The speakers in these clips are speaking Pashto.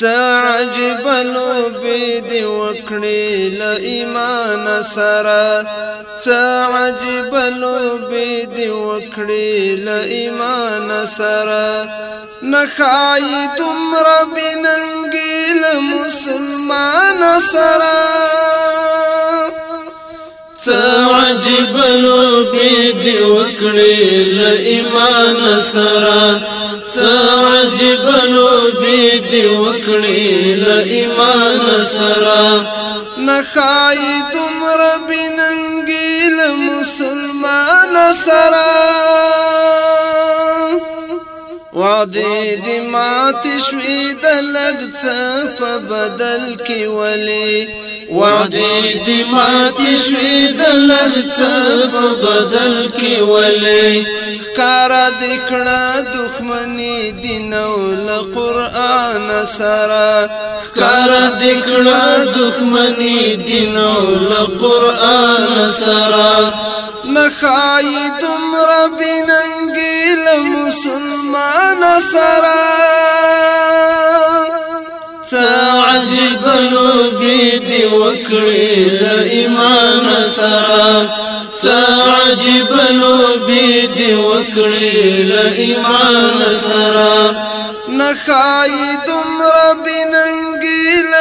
سعجب لوبید وکړي ل ایمان سره سعجب لوبید وکړي ل ایمان سره نخای تم رب ننګیل مسلمان سره امید وکړي له ایمان سره عجب لوبي دی وکړي له ایمان سره نخای تمر بننګي له مسلمان سره وعده دی مات شوي د لګ څه په بدل کې ولي وعدې دې ماتې شوې د لرڅ په بدل کې ولې کار دې کړه دښمني دین او قرآن سره کار دې کړه دښمني دین او قرآن سره نخای دمر بننګل مسلمان سره کړی د ایمان سره سعجب نو بي دي وکړي ل ایمان سره نخای دم رب ننګي ل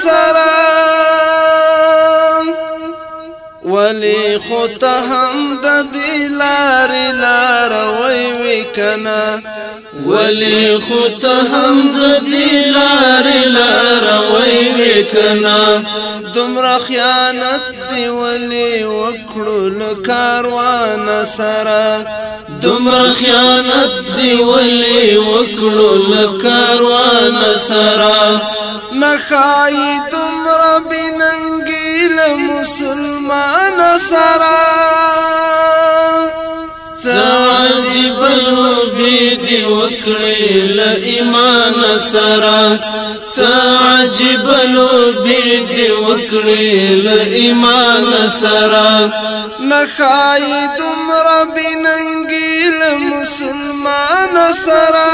سرا ولي خط هم د دلار لار وی وکنا ولي خط هم د دلار کنا دومره خیانت دی ولی وکړو کاروان سره دومره خیانت دی ولی وکړو کاروان سره نخای دومره بننګی له مسلمان سره عجیب دی وکړې له سرا سعجب لوبی دی وکڑی لئیمان سرا نخائی دمرا بننگی لمسلمان سرا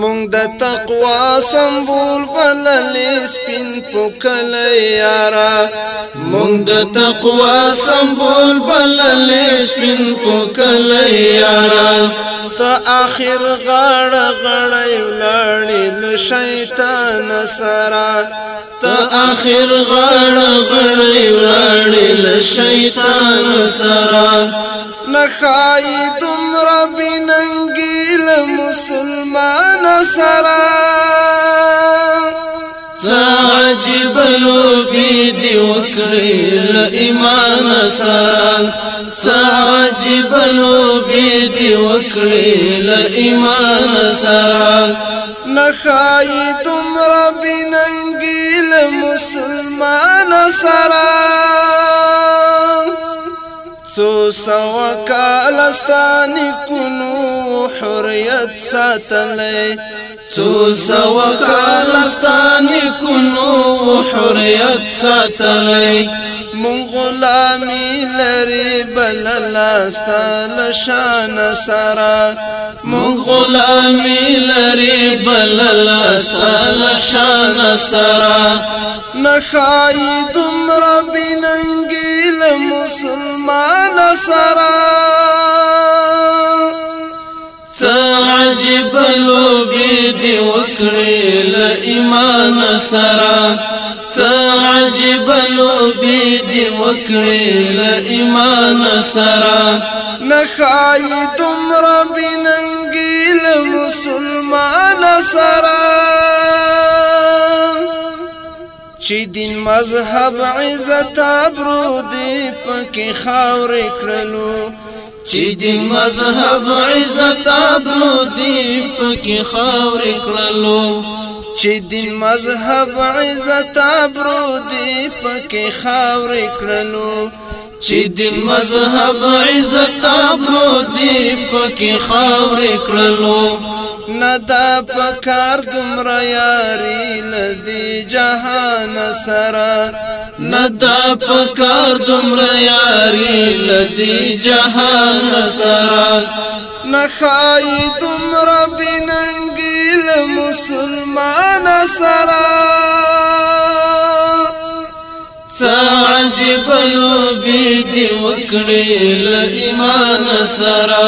مونږ د تقوا سمبول تللی سپین پوکل یارا مونږ د تقوا سمبول بللی سپین پوکل یارا تا اخر غړ غار ولړل شیطان سرا تا اخر غار غړ ولړل شیطان سرا نخای دمرا رب لمسلمان مسلمان سرا عجب لوبي دي وکړي له ایمان سره عجب لوبي دي وکړي له ایمان سره نخای تم رب ننګیل مسلمان سره څو سو کالستان کونو حریت ساتلې څو سو کالستان کونو حریت ساتلې مون غلامي لري بل لاستان شان سرا مون غلامي لري بل لاستان شان سرا نخای مسلمان سرا عجب لوبي دي وکړي ل ایمان سرا عجب لوبي دي وکړي ل ایمان سرا نخای تمرا بننګي مسلمان سرا چې مذهب عزت ابرو دی پکې خاورې کړلو چې دی مذهب عزت ابرو دی پکې خاورې کړلو چې دی مذهب عزت ابرو دی پکې خاورې کړلو چې دی مذهب عزت ابرو دی پکې خاورې کړلو ندا پکار دمرا یاری لدی جہان سرا ندا پکار دمرا یاری لدی جہان سرا نخای دمرا بننگی لمسلمان سرا کړي له ایمان سره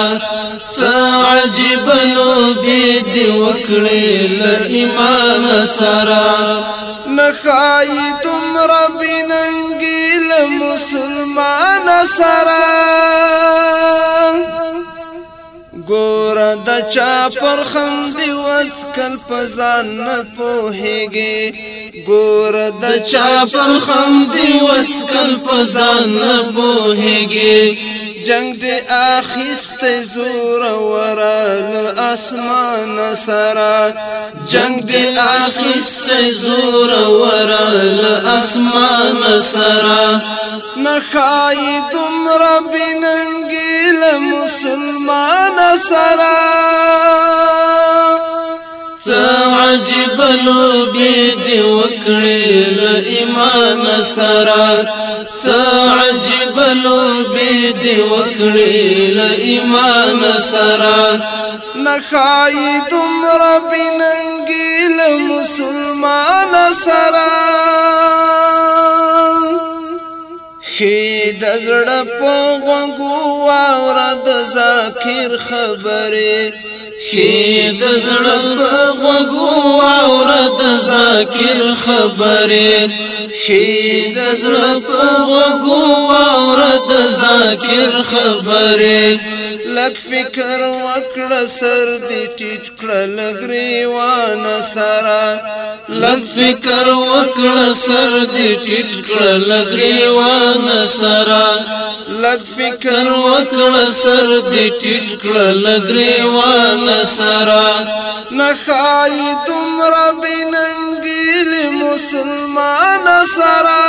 عجیب نو بي دي وکړي له ایمان سره نخای تم رب ننګي له مسلمان سره ګور د چا پر خم دی اس کل پزان نه پوهیږي ګور د چا پر خم دی اس کل پزان نه پوهیږي جنگ دی اخیست زور ورال اسمان سرا جنگ دی اخیست زور ورال اسمان سرا نخای دمر بننگی لمسلمان سرا دی وکړې له ایمان سره څه عجیب لوبې دی وکړې له ایمان سره نخای دومره بننګي له مسلمان سره خید زړه په غوږو واوره د ذکر خبره کې د زړه بغوغو اوره د ذکر خبرې کې د زړه بغوغو اوره د ذکر خبرې لک فکر وکړه سر دې ټیټ کړه لګریوان سره لک فکر وکړه سر دې ټیټ کړه لګریوان سره لګ فکر وکړه سر دې ټیټ کړه لګریوان سرا نخای دومره بننګیل مسلمان سرا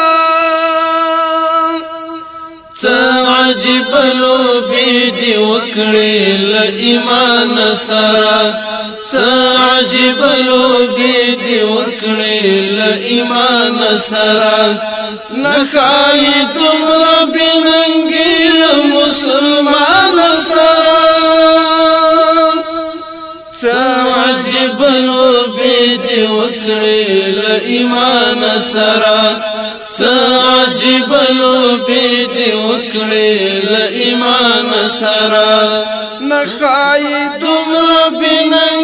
عجب لو بي دي وکړې ل ایمان سرا عجب لو بي دی وکړې ل ایمان سره نخای تمرا بننګي مسلمان سره تعجب نو به دی وکړې ل ایمان سره تعجب نو به دی وکړې ل ایمان سره نخای تمرا بننګي